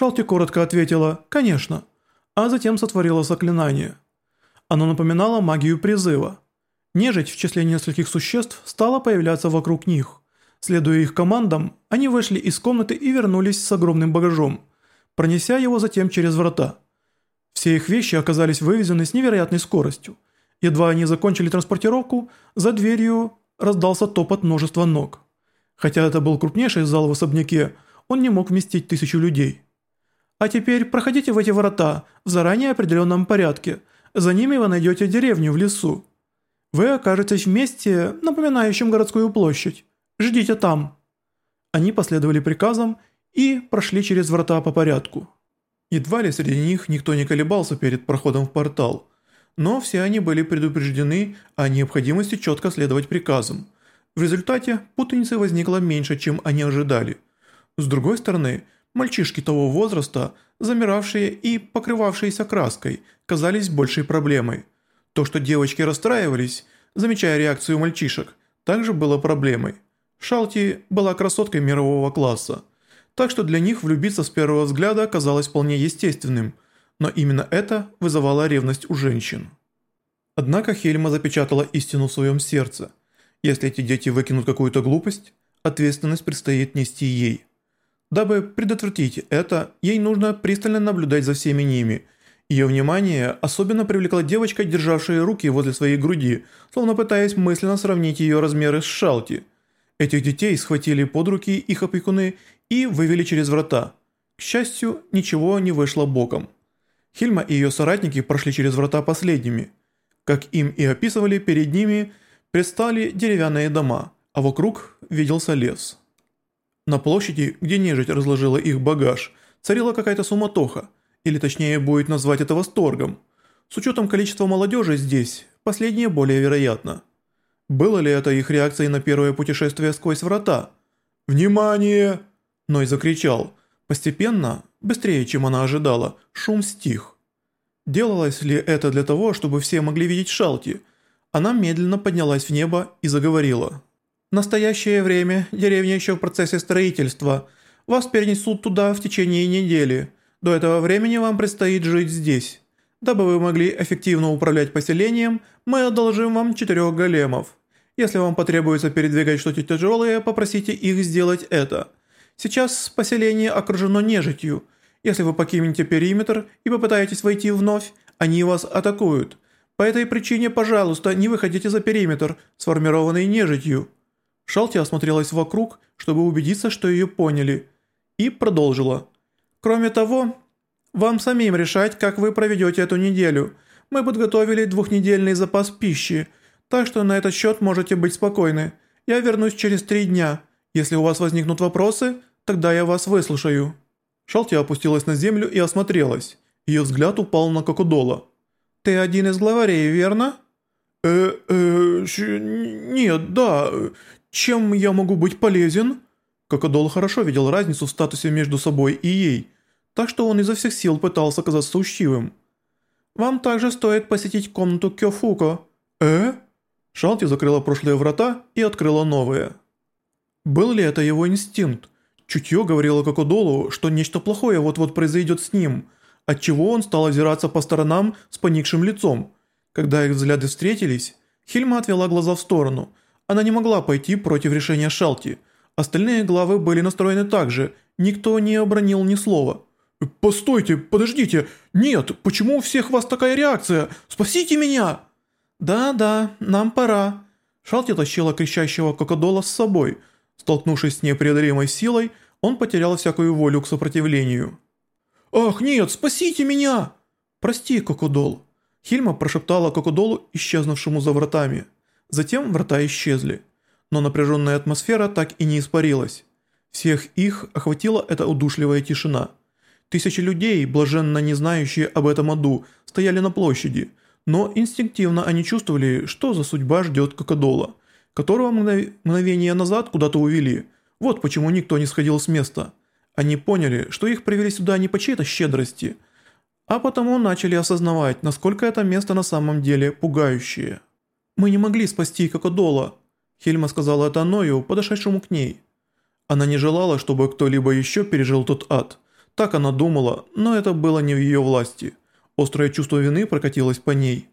Шалти коротко ответила «Конечно», а затем сотворила заклинание. Оно напоминало магию призыва. Нежить в числе нескольких существ стала появляться вокруг них. Следуя их командам, они вышли из комнаты и вернулись с огромным багажом, пронеся его затем через врата. Все их вещи оказались вывезены с невероятной скоростью. Едва они закончили транспортировку, за дверью раздался топот множества ног. Хотя это был крупнейший зал в особняке, он не мог вместить тысячу людей. А теперь проходите в эти ворота в заранее определенном порядке. За ними вы найдете деревню в лесу. Вы окажетесь в месте, напоминающем городскую площадь. Ждите там». Они последовали приказам и прошли через врата по порядку. Едва ли среди них никто не колебался перед проходом в портал, но все они были предупреждены о необходимости четко следовать приказам. В результате путаницы возникло меньше, чем они ожидали. С другой стороны, мальчишки того возраста, замиравшие и покрывавшиеся краской, казались большей проблемой. То, что девочки расстраивались, замечая реакцию мальчишек, также было проблемой. Шалти была красоткой мирового класса, так что для них влюбиться с первого взгляда казалось вполне естественным, но именно это вызывало ревность у женщин. Однако Хельма запечатала истину в своем сердце. Если эти дети выкинут какую-то глупость, ответственность предстоит нести ей. Дабы предотвратить это, ей нужно пристально наблюдать за всеми ними. Ее внимание особенно привлекла девочка, державшая руки возле своей груди, словно пытаясь мысленно сравнить ее размеры с Шалти. Этих детей схватили под руки их опекуны и вывели через врата. К счастью, ничего не вышло боком. Хильма и ее соратники прошли через врата последними. Как им и описывали, перед ними предстали деревянные дома, а вокруг виделся лес. На площади, где нежить разложила их багаж, царила какая-то суматоха, или точнее будет назвать это восторгом. С учетом количества молодежи здесь, последнее более вероятно. Было ли это их реакцией на первое путешествие сквозь врата? «Внимание!» Ной закричал. Постепенно, быстрее, чем она ожидала, шум стих. Делалось ли это для того, чтобы все могли видеть Шалти? Она медленно поднялась в небо и заговорила. «В настоящее время деревня еще в процессе строительства. Вас перенесут туда в течение недели. До этого времени вам предстоит жить здесь. Дабы вы могли эффективно управлять поселением, мы одолжим вам четырех големов. Если вам потребуется передвигать что-то тяжелое, попросите их сделать это». Сейчас поселение окружено нежитью. Если вы покинете периметр и попытаетесь войти вновь, они вас атакуют. По этой причине, пожалуйста, не выходите за периметр, сформированный нежитью». Шалти осмотрелась вокруг, чтобы убедиться, что ее поняли, и продолжила. «Кроме того, вам самим решать, как вы проведете эту неделю. Мы подготовили двухнедельный запас пищи, так что на этот счет можете быть спокойны. Я вернусь через три дня. Если у вас возникнут вопросы, Тогда я вас выслушаю». Шалти опустилась на землю и осмотрелась. Ее взгляд упал на Кокодола. «Ты один из главарей, верно?» «Э, э, нет, да. Чем я могу быть полезен?» Кокодол хорошо видел разницу в статусе между собой и ей, так что он изо всех сил пытался казаться учтивым. «Вам также стоит посетить комнату Кёфуко». «Э?» Шалти закрыла прошлые врата и открыла новые. Был ли это его инстинкт? Чутье говорило Кокодолу, что нечто плохое вот-вот произойдет с ним, отчего он стал озираться по сторонам с поникшим лицом. Когда их взгляды встретились, Хильма отвела глаза в сторону. Она не могла пойти против решения Шалти. Остальные главы были настроены так же, никто не обронил ни слова. «Постойте, подождите! Нет, почему у всех вас такая реакция? Спасите меня!» «Да-да, нам пора». Шалти тащила кричащего Кокодола с собой – Столкнувшись с непреодолимой силой, он потерял всякую волю к сопротивлению. «Ах, нет, спасите меня!» «Прости, Кокодол». Хильма прошептала Кокодолу, исчезнувшему за вратами. Затем врата исчезли. Но напряженная атмосфера так и не испарилась. Всех их охватила эта удушливая тишина. Тысячи людей, блаженно не знающие об этом аду, стояли на площади, но инстинктивно они чувствовали, что за судьба ждет Кокодола которого мгновение назад куда-то увели. Вот почему никто не сходил с места. Они поняли, что их привели сюда не по чьей-то щедрости, а потому начали осознавать, насколько это место на самом деле пугающее. «Мы не могли спасти Кокодола», – Хельма сказала это Ною, подошедшему к ней. Она не желала, чтобы кто-либо еще пережил тот ад, Так она думала, но это было не в ее власти. Острое чувство вины прокатилось по ней.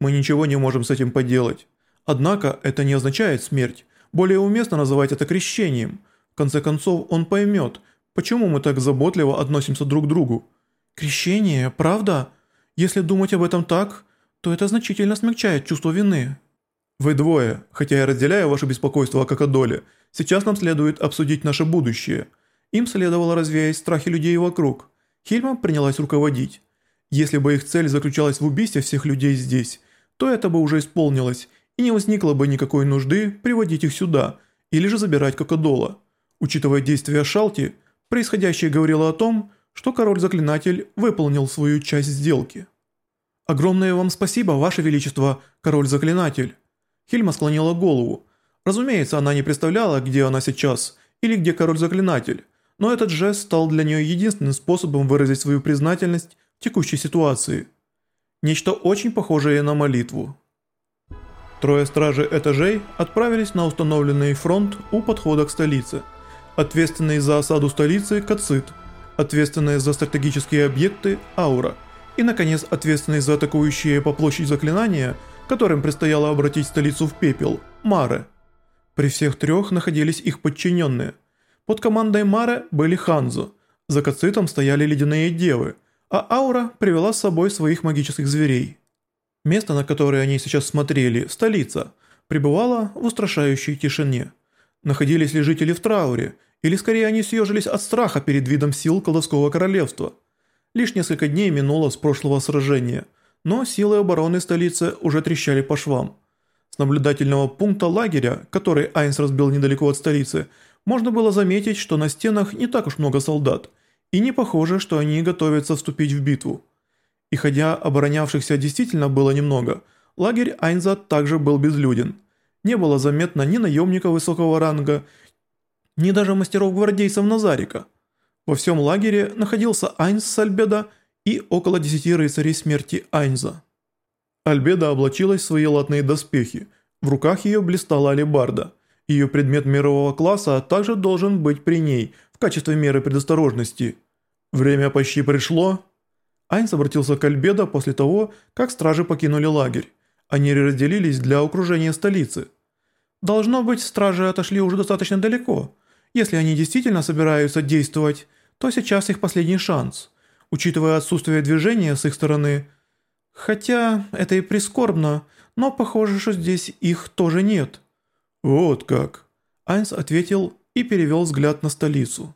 Мы ничего не можем с этим поделать. Однако это не означает смерть. Более уместно называть это крещением. В конце концов, он поймет, почему мы так заботливо относимся друг к другу. Крещение, правда? Если думать об этом так, то это значительно смягчает чувство вины. Вы двое, хотя я разделяю ваше беспокойство о Кокодоле, сейчас нам следует обсудить наше будущее. Им следовало развеять страхи людей вокруг. Хильма принялась руководить. Если бы их цель заключалась в убийстве всех людей здесь, то это бы уже исполнилось, и не возникло бы никакой нужды приводить их сюда или же забирать Кокодола. Учитывая действия Шалти, происходящее говорило о том, что король-заклинатель выполнил свою часть сделки. «Огромное вам спасибо, ваше величество, король-заклинатель!» Хильма склонила голову. Разумеется, она не представляла, где она сейчас, или где король-заклинатель, но этот жест стал для нее единственным способом выразить свою признательность в текущей ситуации. Нечто очень похожее на молитву. Трое стражей этажей отправились на установленный фронт у подхода к столице. Ответственный за осаду столицы – Кацит, ответственный за стратегические объекты – Аура, и, наконец, ответственный за атакующие по площади заклинания, которым предстояло обратить столицу в пепел – Маре. При всех трех находились их подчиненные. Под командой Маре были Ханзо, за Кацитом стояли ледяные девы, а Аура привела с собой своих магических зверей. Место, на которое они сейчас смотрели, столица, пребывало в устрашающей тишине. Находились ли жители в трауре, или скорее они съежились от страха перед видом сил колдовского королевства. Лишь несколько дней минуло с прошлого сражения, но силы обороны столицы уже трещали по швам. С наблюдательного пункта лагеря, который Айнс разбил недалеко от столицы, можно было заметить, что на стенах не так уж много солдат, и не похоже, что они готовятся вступить в битву. И хотя оборонявшихся действительно было немного, лагерь Айнза также был безлюден. Не было заметно ни наемников высокого ранга, ни даже мастеров-гвардейцев Назарика. Во всем лагере находился Айнз с Альбеда и около десяти рыцарей смерти Айнза. Альбеда облачилась в свои латные доспехи, в руках ее блистала алебарда. Ее предмет мирового класса также должен быть при ней в качестве меры предосторожности. Время почти пришло, Айнс обратился к Альбедо после того, как стражи покинули лагерь. Они разделились для окружения столицы. Должно быть, стражи отошли уже достаточно далеко. Если они действительно собираются действовать, то сейчас их последний шанс. Учитывая отсутствие движения с их стороны, хотя это и прискорбно, но похоже, что здесь их тоже нет. Вот как. Айнс ответил и перевел взгляд на столицу.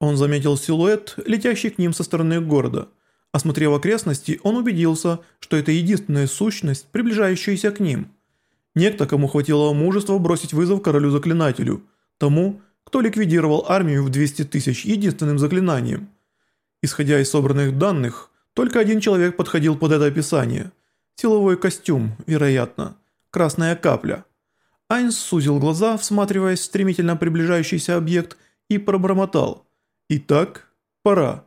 Он заметил силуэт, летящий к ним со стороны города – Осмотрев окрестности, он убедился, что это единственная сущность, приближающаяся к ним. Некто, кому хватило мужества бросить вызов королю-заклинателю, тому, кто ликвидировал армию в 200 тысяч единственным заклинанием. Исходя из собранных данных, только один человек подходил под это описание. Силовой костюм, вероятно. Красная капля. Айнс сузил глаза, всматриваясь в стремительно приближающийся объект, и пробормотал. «Итак, пора».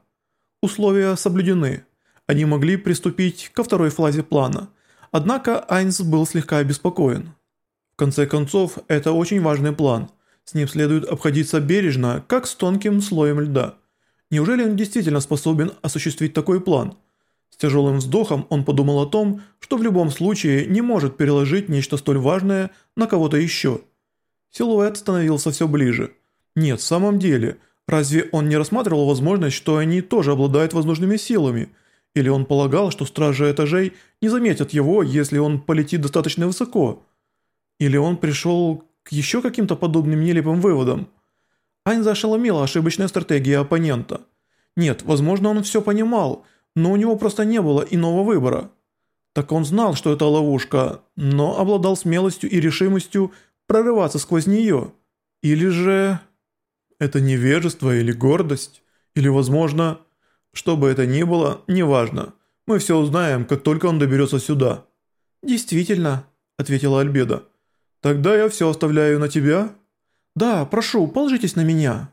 Условия соблюдены. Они могли приступить ко второй фазе плана. Однако Айнс был слегка обеспокоен. В конце концов, это очень важный план. С ним следует обходиться бережно, как с тонким слоем льда. Неужели он действительно способен осуществить такой план? С тяжелым вздохом он подумал о том, что в любом случае не может переложить нечто столь важное на кого-то еще. Силуэт становился все ближе. Нет, в самом деле, Разве он не рассматривал возможность, что они тоже обладают возможными силами? Или он полагал, что стражи этажей не заметят его, если он полетит достаточно высоко? Или он пришел к еще каким-то подобным нелепым выводам? Ань ошеломила ошибочная стратегия оппонента. Нет, возможно он все понимал, но у него просто не было иного выбора. Так он знал, что это ловушка, но обладал смелостью и решимостью прорываться сквозь нее. Или же... Это невежество или гордость? Или, возможно, что бы это ни было, неважно. Мы все узнаем, как только он доберется сюда». «Действительно», — ответила Альбеда. «Тогда я все оставляю на тебя?» «Да, прошу, положитесь на меня».